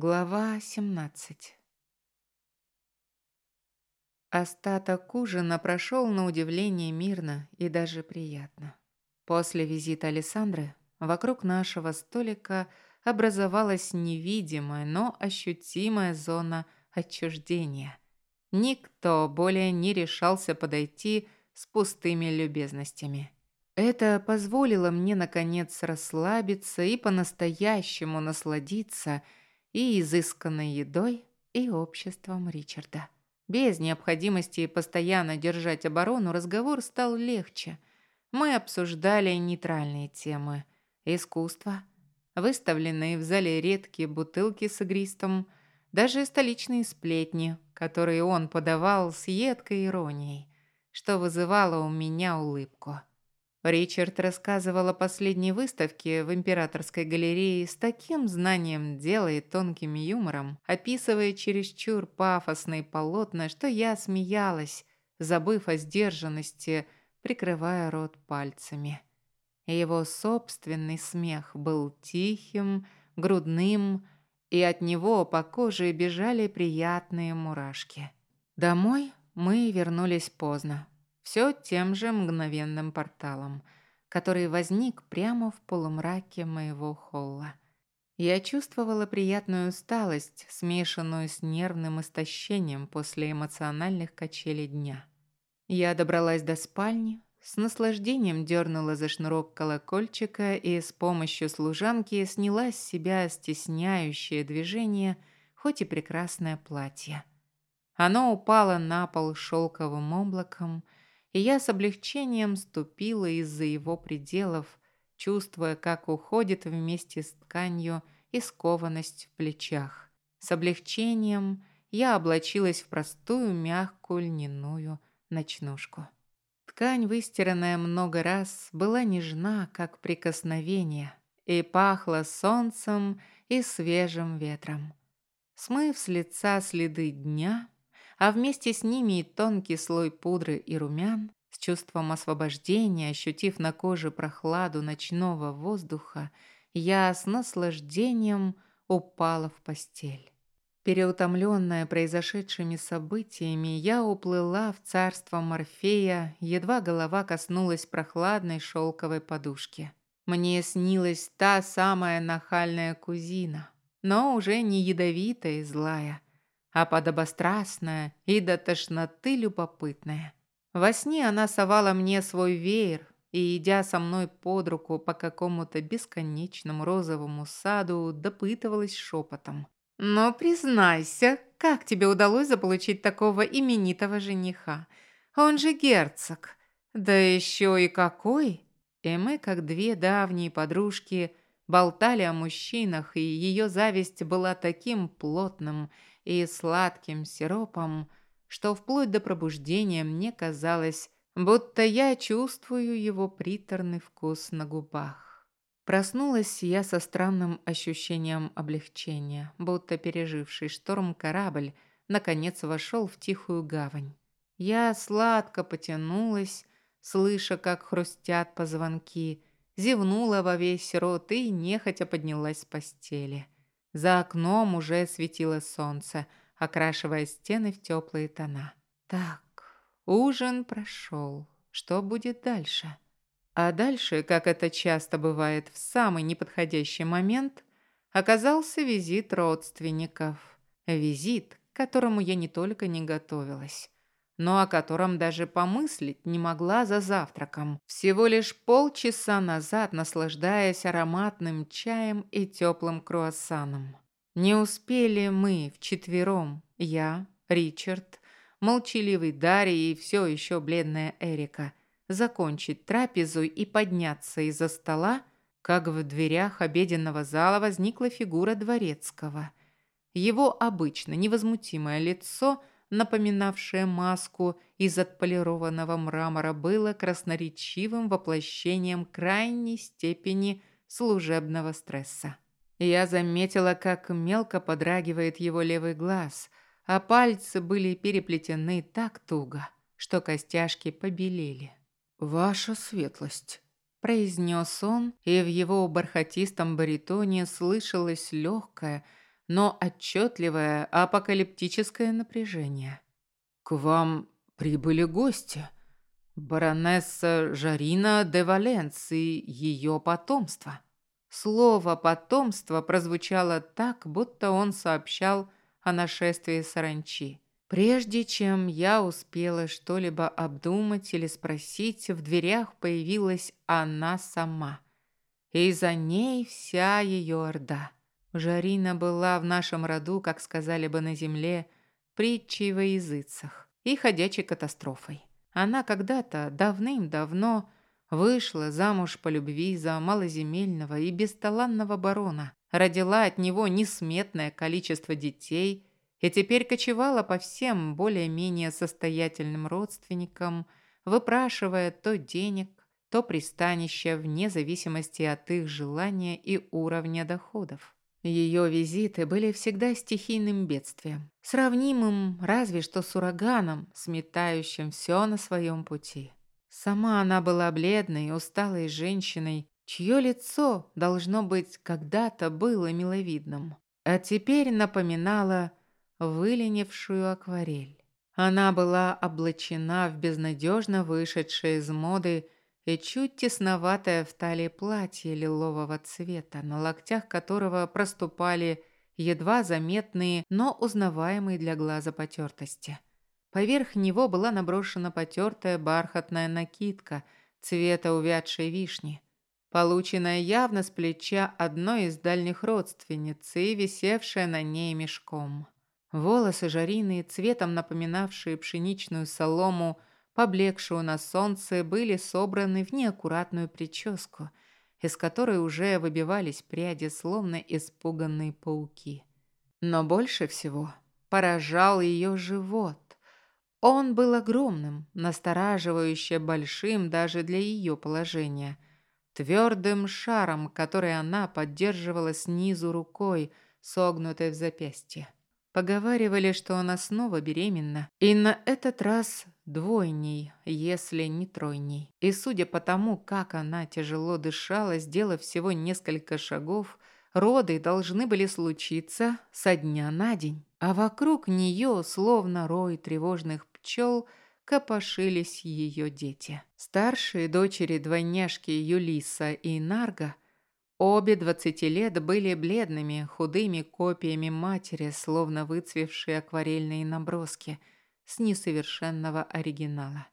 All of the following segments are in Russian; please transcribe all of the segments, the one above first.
Глава 17 Остаток ужина прошел на удивление мирно и даже приятно. После визита Александры вокруг нашего столика образовалась невидимая, но ощутимая зона отчуждения. Никто более не решался подойти с пустыми любезностями. Это позволило мне, наконец, расслабиться и по-настоящему насладиться и изысканной едой, и обществом Ричарда. Без необходимости постоянно держать оборону разговор стал легче. Мы обсуждали нейтральные темы. Искусство, выставленные в зале редкие бутылки с игристом, даже столичные сплетни, которые он подавал с едкой иронией, что вызывало у меня улыбку. Ричард рассказывал о последней выставке в Императорской галерее с таким знанием дела и тонким юмором, описывая чересчур пафосные полотна, что я смеялась, забыв о сдержанности, прикрывая рот пальцами. Его собственный смех был тихим, грудным, и от него по коже бежали приятные мурашки. Домой мы вернулись поздно все тем же мгновенным порталом, который возник прямо в полумраке моего холла. Я чувствовала приятную усталость, смешанную с нервным истощением после эмоциональных качелей дня. Я добралась до спальни, с наслаждением дернула за шнурок колокольчика и с помощью служанки сняла с себя стесняющее движение, хоть и прекрасное платье. Оно упало на пол шелковым облаком – и я с облегчением ступила из-за его пределов, чувствуя, как уходит вместе с тканью и скованность в плечах. С облегчением я облачилась в простую мягкую льняную ночнушку. Ткань, выстиранная много раз, была нежна, как прикосновение, и пахла солнцем и свежим ветром. Смыв с лица следы дня, а вместе с ними и тонкий слой пудры и румян, с чувством освобождения, ощутив на коже прохладу ночного воздуха, я с наслаждением упала в постель. Переутомленная произошедшими событиями, я уплыла в царство Морфея, едва голова коснулась прохладной шелковой подушки. Мне снилась та самая нахальная кузина, но уже не ядовитая и злая, а подобострастная и до тошноты любопытная. Во сне она совала мне свой веер и, идя со мной под руку по какому-то бесконечному розовому саду, допытывалась шепотом. «Но признайся, как тебе удалось заполучить такого именитого жениха? Он же герцог. Да еще и какой!» И мы, как две давние подружки, болтали о мужчинах, и ее зависть была таким плотным и сладким сиропом, что вплоть до пробуждения мне казалось, будто я чувствую его приторный вкус на губах. Проснулась я со странным ощущением облегчения, будто переживший шторм корабль наконец вошел в тихую гавань. Я сладко потянулась, слыша, как хрустят позвонки, зевнула во весь рот и нехотя поднялась с постели. За окном уже светило солнце, окрашивая стены в теплые тона. Так, ужин прошел. Что будет дальше? А дальше, как это часто бывает в самый неподходящий момент, оказался визит родственников. Визит, к которому я не только не готовилась, но о котором даже помыслить не могла за завтраком, всего лишь полчаса назад наслаждаясь ароматным чаем и теплым круассаном. Не успели мы вчетвером, я, Ричард, молчаливый Дарий и все еще бледная Эрика, закончить трапезу и подняться из-за стола, как в дверях обеденного зала возникла фигура дворецкого. Его обычно невозмутимое лицо – напоминавшее маску из отполированного мрамора, было красноречивым воплощением крайней степени служебного стресса. Я заметила, как мелко подрагивает его левый глаз, а пальцы были переплетены так туго, что костяшки побелели. «Ваша светлость», – произнес он, и в его бархатистом баритоне слышалось легкое, но отчетливое апокалиптическое напряжение. «К вам прибыли гости. Баронесса Жарина де Валенс и ее потомство». Слово «потомство» прозвучало так, будто он сообщал о нашествии саранчи. Прежде чем я успела что-либо обдумать или спросить, в дверях появилась она сама. И за ней вся ее орда. Жарина была в нашем роду, как сказали бы на земле, притчей во языцах и ходячей катастрофой. Она когда-то, давным-давно, вышла замуж по любви за малоземельного и бесталанного барона, родила от него несметное количество детей – и теперь кочевала по всем более-менее состоятельным родственникам, выпрашивая то денег, то пристанище вне зависимости от их желания и уровня доходов. Ее визиты были всегда стихийным бедствием, сравнимым разве что с ураганом, сметающим все на своем пути. Сама она была бледной, усталой женщиной, чье лицо, должно быть, когда-то было миловидным, а теперь напоминало выленившую акварель. Она была облачена в безнадежно вышедшее из моды и чуть тесноватое в талии платье лилового цвета, на локтях которого проступали едва заметные, но узнаваемые для глаза потертости. Поверх него была наброшена потертая бархатная накидка цвета увядшей вишни, полученная явно с плеча одной из дальних родственниц и висевшая на ней мешком. Волосы жариные, цветом напоминавшие пшеничную солому, поблекшую на солнце, были собраны в неаккуратную прическу, из которой уже выбивались пряди, словно испуганные пауки. Но больше всего поражал ее живот. Он был огромным, настораживающе большим даже для ее положения, твердым шаром, который она поддерживала снизу рукой, согнутой в запястье. Поговаривали, что она снова беременна, и на этот раз двойней, если не тройней. И судя по тому, как она тяжело дышала, сделав всего несколько шагов, роды должны были случиться со дня на день. А вокруг нее, словно рой тревожных пчел, копошились ее дети. Старшие дочери двойняшки Юлиса и Нарга – Обе двадцати лет были бледными, худыми копиями матери, словно выцвевшие акварельные наброски с несовершенного оригинала.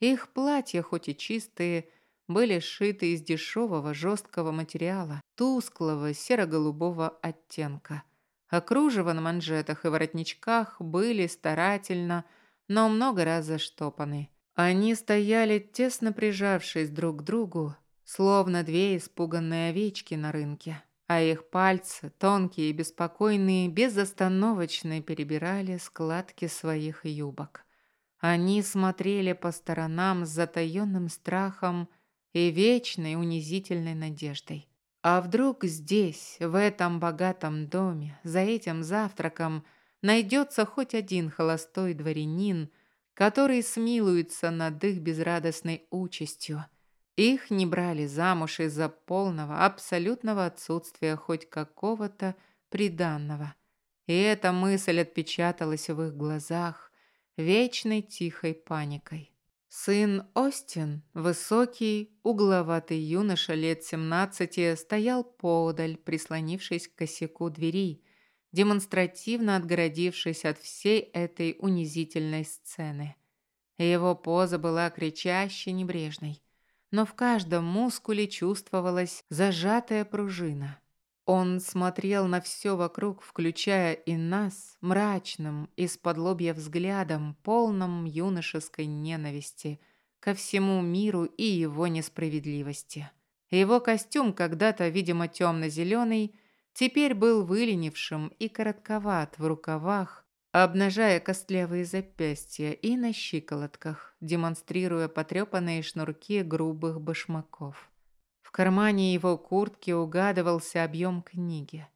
Их платья, хоть и чистые, были сшиты из дешевого жесткого материала, тусклого серо-голубого оттенка. А кружева на манжетах и воротничках были старательно, но много раз заштопаны. Они стояли, тесно прижавшись друг к другу, словно две испуганные овечки на рынке, а их пальцы, тонкие и беспокойные, безостановочно перебирали складки своих юбок. Они смотрели по сторонам с затаенным страхом и вечной унизительной надеждой. А вдруг здесь, в этом богатом доме, за этим завтраком, найдется хоть один холостой дворянин, который смилуется над их безрадостной участью – их не брали замуж из-за полного, абсолютного отсутствия хоть какого-то приданного. И эта мысль отпечаталась в их глазах вечной тихой паникой. Сын Остин, высокий, угловатый юноша лет 17, стоял поодаль, прислонившись к косяку двери, демонстративно отгородившись от всей этой унизительной сцены. Его поза была кричаще небрежной но в каждом мускуле чувствовалась зажатая пружина. Он смотрел на все вокруг, включая и нас, мрачным, из-под лобья взглядом, полным юношеской ненависти ко всему миру и его несправедливости. Его костюм, когда-то, видимо, темно-зеленый, теперь был выленившим и коротковат в рукавах, обнажая костлявые запястья и на щиколотках, демонстрируя потрепанные шнурки грубых башмаков. Кармане его куртки угадывался объем книги.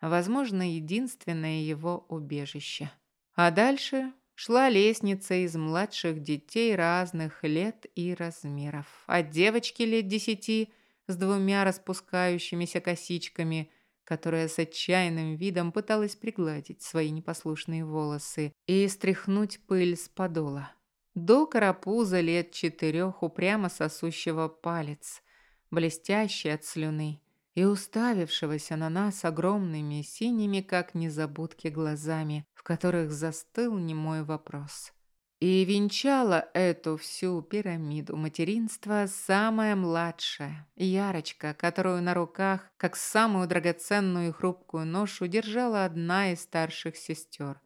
Возможно, единственное его убежище. А дальше шла лестница из младших детей разных лет и размеров. От девочки лет десяти с двумя распускающимися косичками – которая с отчаянным видом пыталась пригладить свои непослушные волосы и стряхнуть пыль с подола. До карапуза лет четырех упрямо сосущего палец, блестящий от слюны, и уставившегося на нас огромными синими, как незабудки, глазами, в которых застыл немой вопрос. И венчала эту всю пирамиду материнства самая младшая, Ярочка, которую на руках, как самую драгоценную и хрупкую ношу, держала одна из старших сестер.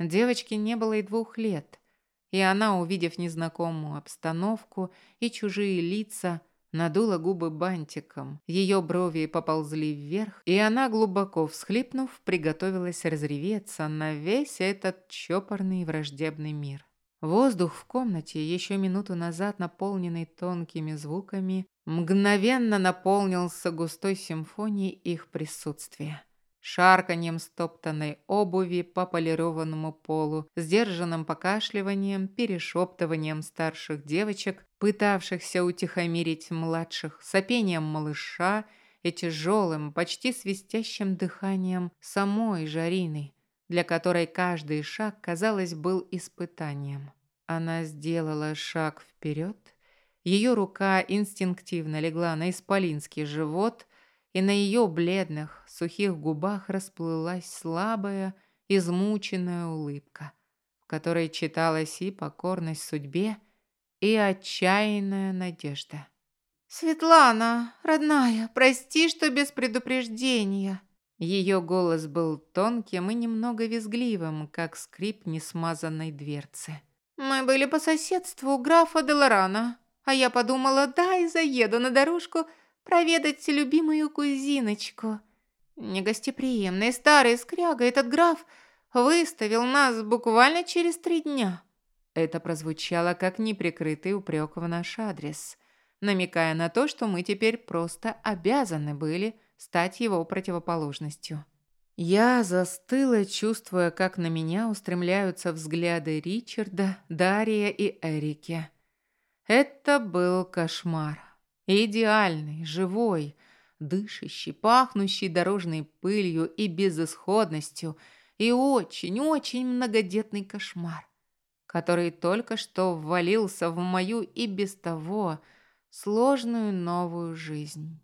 Девочке не было и двух лет, и она, увидев незнакомую обстановку и чужие лица, надула губы бантиком. Ее брови поползли вверх, и она, глубоко всхлипнув, приготовилась разреветься на весь этот чопорный враждебный мир. Воздух в комнате, еще минуту назад наполненный тонкими звуками, мгновенно наполнился густой симфонией их присутствия. Шарканьем стоптанной обуви по полированному полу, сдержанным покашливанием, перешептыванием старших девочек, пытавшихся утихомирить младших, сопением малыша и тяжелым, почти свистящим дыханием самой Жарины, для которой каждый шаг, казалось, был испытанием. Она сделала шаг вперед, ее рука инстинктивно легла на исполинский живот, и на ее бледных, сухих губах расплылась слабая, измученная улыбка, в которой читалась и покорность судьбе, и отчаянная надежда. «Светлана, родная, прости, что без предупреждения», ее голос был тонким и немного визгливым, как скрип несмазанной дверцы. «Мы были по соседству у графа Делорана, а я подумала, дай заеду на дорожку проведать любимую кузиночку. Негостеприимный старый скряга этот граф выставил нас буквально через три дня». Это прозвучало как неприкрытый упрек в наш адрес, намекая на то, что мы теперь просто обязаны были стать его противоположностью. Я застыла, чувствуя, как на меня устремляются взгляды Ричарда, Дария и Эрики. Это был кошмар. Идеальный, живой, дышащий, пахнущий дорожной пылью и безысходностью, и очень-очень многодетный кошмар, который только что ввалился в мою и без того сложную новую жизнь.